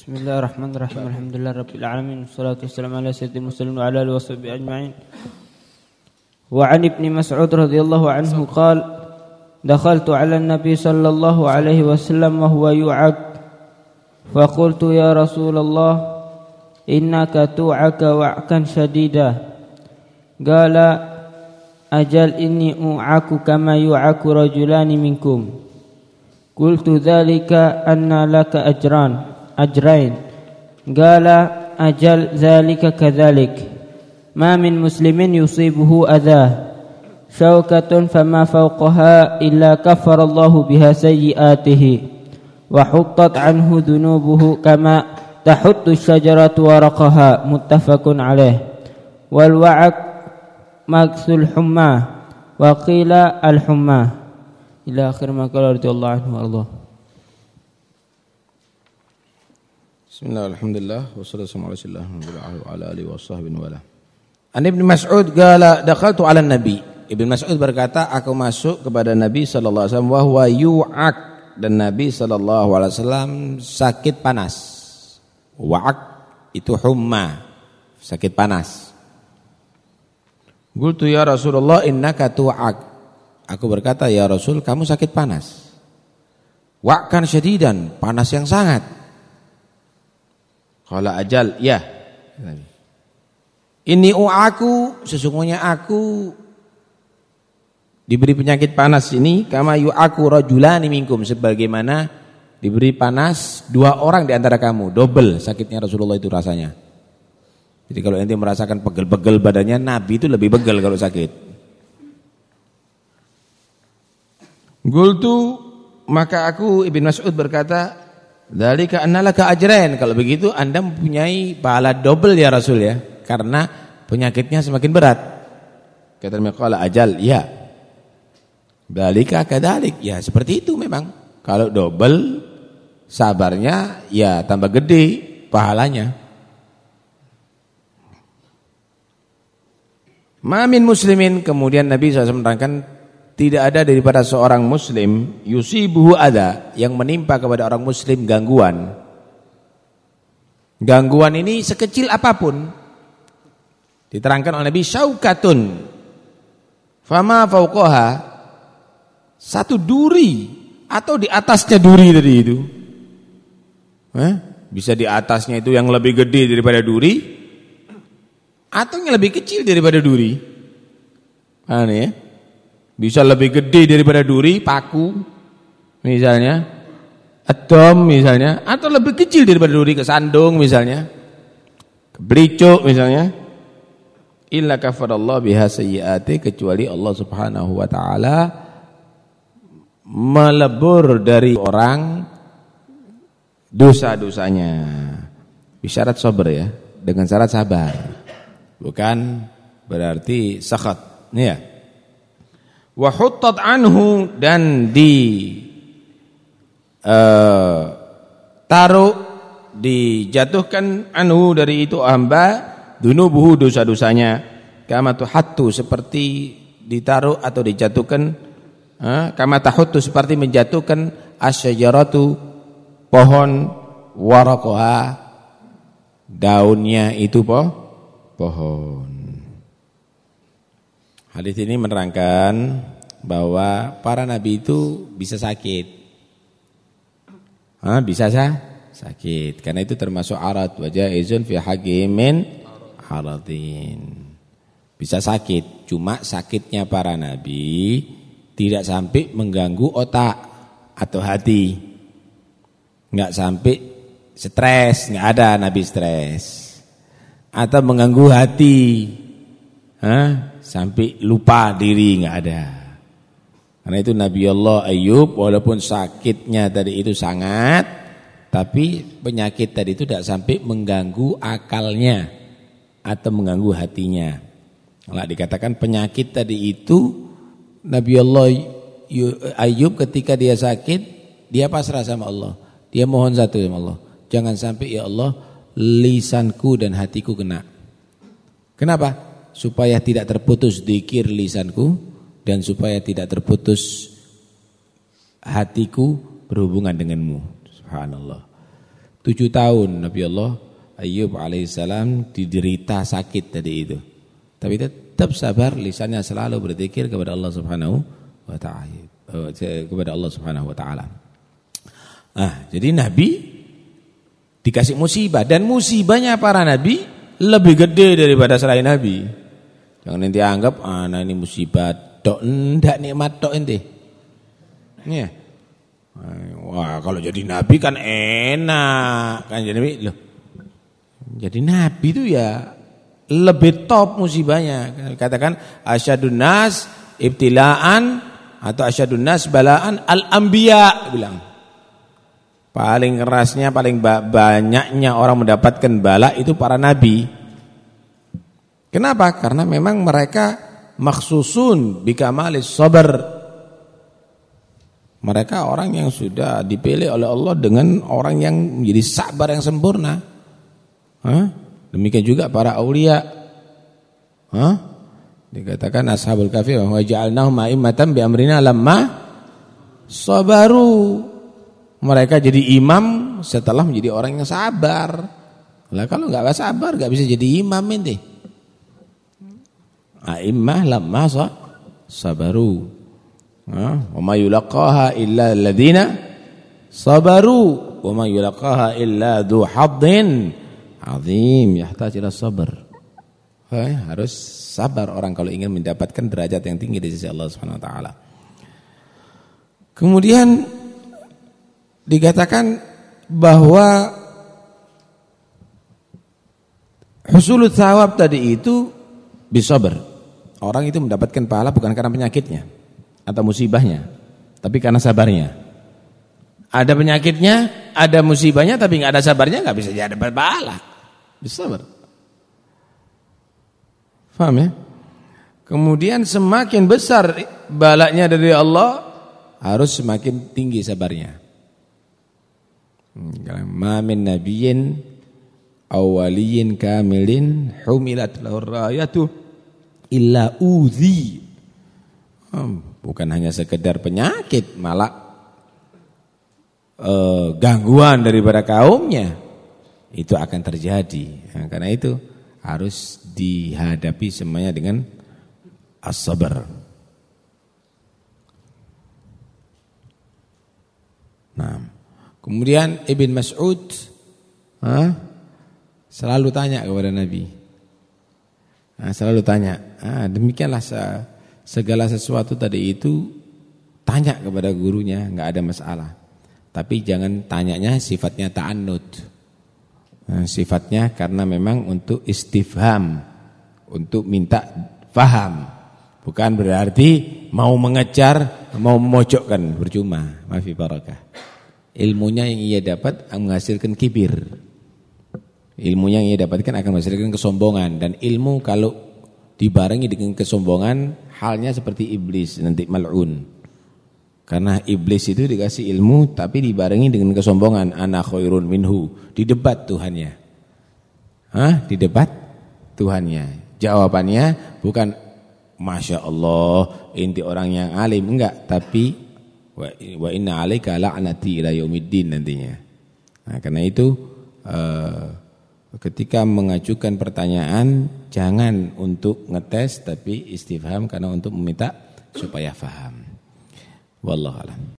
بسم الله الرحمن الرحيم الحمد لله رب العالمين والصلاة والسلام على سيد المرسلين وعلى آله وصحبه أجمعين وعن ابن مسعود رضي الله عنه قال دخلت على النبي صلى الله عليه وسلم وهو يوعك فقلت يا رسول الله إنك توعك وعكا شديدا قال أجل إني أوعك كما يوعك رجلان منكم قلت ذلك أن لك أجران أجرين. قال أجل ذلك كذلك. ما من مسلم يصيبه أذاه شوكة فما فوقها إلا كفر الله بها سيئاته وحطت عنه ذنوبه كما تحط الشجرة ورقها. متفق عليه. والوعك مكس الحمى وقيل الحمى. إلى آخر ما قال رضي الله عنه وأرضاه. Bismillah, alhamdulillah, wassalamu ala alihi wa sahbihi wa An Ibn Mas'ud Nabi. Ibn Mas'ud berkata, aku masuk kepada Nabi sallallahu alaihi wasallam wa yu'ak dan Nabi sallallahu alaihi wasallam sakit panas. Wa'ak itu humma, sakit panas. Qultu ya Rasulullah innaka tu'ak. Aku berkata, ya Rasul, kamu sakit panas. Wa'kan syadidan, panas yang sangat. Kala ajal, ya. Ini aku, sesungguhnya aku diberi penyakit panas ini kama aku rajulani minkum sebagaimana diberi panas dua orang di antara kamu, double sakitnya Rasulullah itu rasanya. Jadi kalau ente merasakan pegel-pegel badannya, Nabi itu lebih pegel kalau sakit. Gultu maka aku Ibn Mas'ud berkata Dzalika annalaka ajrain. Kalau begitu Anda mempunyai pahala double ya Rasul ya. Karena penyakitnya semakin berat. Kata qala ajal, ya. Dzalika kadalik. Ya, seperti itu memang. Kalau double sabarnya ya tambah gede pahalanya. Mamin muslimin kemudian Nabi SAW menerangkan tidak ada daripada seorang muslim yusibuhu ada yang menimpa kepada orang muslim gangguan. Gangguan ini sekecil apa pun. Diterangkan oleh Nabi syaukatun. Fama fauqaha satu duri atau di atasnya duri tadi itu. Eh? Bisa di atasnya itu yang lebih gede daripada duri atau yang lebih kecil daripada duri. Aneh ya? Bisa lebih gede daripada duri, paku misalnya, atom misalnya, atau lebih kecil daripada duri kesandung misalnya, kebelicuk misalnya. Illa kafarallah biha sayyiati kecuali Allah Subhanahu wa taala melebur dari orang dosa-dosanya. Bisyarat sabar ya, dengan syarat sabar. Bukan berarti sakhat. Nih ya wa huttat anhu dan di uh, taruh dijatuhkan anhu dari itu hamba dunubuhu dosa-dosanya. Kama tuhattu seperti ditaruh atau dijatuhkan uh, kama tahuttu seperti menjatuhkan asyajaratu pohon waraqaha daunnya itu po pohon Hadis ini menerangkan bahwa para nabi itu bisa sakit. Hah, bisa sah? Sakit. Karena itu termasuk arat wajah izun fi hakimin aradin. Bisa sakit, cuma sakitnya para nabi tidak sampai mengganggu otak atau hati. Enggak sampai stres, enggak ada nabi stres. Atau mengganggu hati. Hah? Sampai lupa diri nggak ada. Karena itu Nabi Allah Ayub walaupun sakitnya tadi itu sangat, tapi penyakit tadi itu tidak sampai mengganggu akalnya atau mengganggu hatinya. Kalau dikatakan penyakit tadi itu Nabi Allah Ayub ketika dia sakit, dia pasrah sama Allah. Dia mohon satu sama Allah. Jangan sampai ya Allah lisanku dan hatiku kena. Kenapa? Supaya tidak terputus dikir lisanku dan supaya tidak terputus hatiku berhubungan denganmu. Subhanallah. Tujuh tahun Nabi Allah Ayub alaihissalam diderita sakit tadi itu. Tapi tetap sabar, lisannya selalu berzikir kepada Allah Subhanahu wa taala. Eh, kepada Allah Subhanahu wa taala. Ah, jadi nabi dikasih musibah dan musibahnya para nabi lebih gede daripada selain nabi. Jangan nanti anggap ah nah ini musibah tok ndak nikmat tok ente. Iya. Wah, kalau jadi nabi kan enak. Kan jadi nabi loh. Jadi nabi itu ya lebih top musibahnya. Katakan asyadun nas ibtilaan atau asyadun nas balaan al-anbiya bilang. Paling kerasnya, paling banyaknya orang mendapatkan bala itu para nabi. Kenapa? Karena memang mereka maksusun bikamalis sabar. Mereka orang yang sudah dipilih oleh Allah dengan orang yang menjadi sabar yang sempurna. Hah? Demikian juga para aulia. Hah? Dikatakan ashabul kahfi wa ja'alnahum a'immatan bi amrina lamma sabaru. Mereka jadi imam setelah menjadi orang yang sabar. Lah kalau enggak sabar enggak bisa jadi imam ini. A'immah lamma sabaru. Wa ma yulaqaha illa alladziina sabaru wa ma yulaqaha illa dzu haddin azim yahtaj ila sabr. harus sabar orang kalau ingin mendapatkan derajat yang tinggi di sisi Allah Subhanahu wa taala. Kemudian dikatakan bahwa husulut thawab tadi itu bisabar. Orang itu mendapatkan pahala bukan karena penyakitnya atau musibahnya, tapi karena sabarnya. Ada penyakitnya, ada musibahnya, tapi nggak ada sabarnya nggak bisa jadi pahala. Bersabar. Faham ya? Kemudian semakin besar balaknya dari Allah harus semakin tinggi sabarnya. Hmm, Ma min nabiyyin awwaliyin kamilin humilat lahu rayatu illa udzi. Hmm, bukan hanya sekedar penyakit, malah uh, gangguan daripada kaumnya itu akan terjadi. Nah, karena itu harus dihadapi semuanya dengan as-sabar. Nah, kemudian Ibn Mas'ud selalu tanya kepada Nabi. Nah, selalu tanya, ah, demikianlah segala sesuatu tadi itu tanya kepada gurunya, enggak ada masalah. Tapi jangan tanyanya sifatnya ta'annud. Nah, sifatnya karena memang untuk istifham, untuk minta faham. Bukan berarti mau mengejar, mau memojokkan, percuma. Maafi barakah. Ilmunya yang ia dapat menghasilkan kibir. Ilmunya yang ia dapatkan akan menghasilkan kesombongan dan ilmu kalau dibarengi dengan kesombongan halnya seperti iblis nanti mal'un. Karena iblis itu dikasih ilmu tapi dibarengi dengan kesombongan. Ana khairun minhu. Di debat Tuhannya. Hah? Di debat Tuhannya. Jawabannya bukan Masya Allah inti orang yang alim. Enggak. Tapi wa inna alaika la'nati ila yaumiddin nantinya. Nah, karena itu uh, ketika mengajukan pertanyaan jangan untuk ngetes tapi istifham karena untuk meminta supaya faham. Wallahu alam.